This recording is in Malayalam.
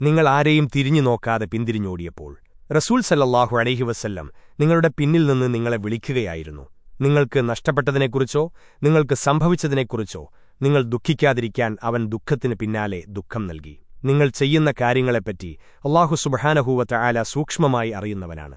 നിങ്ങൾ ആരെയും തിരിഞ്ഞു നോക്കാതെ പിന്തിരിഞ്ഞോടിയപ്പോൾ റസൂൽ സല്ലല്ലാഹു അലൈഹി വസല്ലം നിങ്ങളുടെ പിന്നിൽ നിന്ന് നിങ്ങളെ വിളിക്കുകയായിരുന്നു. നിങ്ങൾക്ക് നഷ്ടപ്പെട്ടതിനെക്കുറിച്ചോ നിങ്ങൾക്ക് സംഭവിച്ചതിനെക്കുറിച്ചോ നിങ്ങൾ ദുഃഖിക്കാതിരിക്കാൻ അവൻ ദുഃഖത്തിന് പിന്നാലെ ദുഃഖം നൽകി. നിങ്ങൾ ചെയ്യുന്ന കാര്യങ്ങളെപ്പറ്റി അള്ളാഹു സുബഹാനഹൂവത്ത ആല സൂക്ഷ്മമായി അറിയുന്നവനാണ്.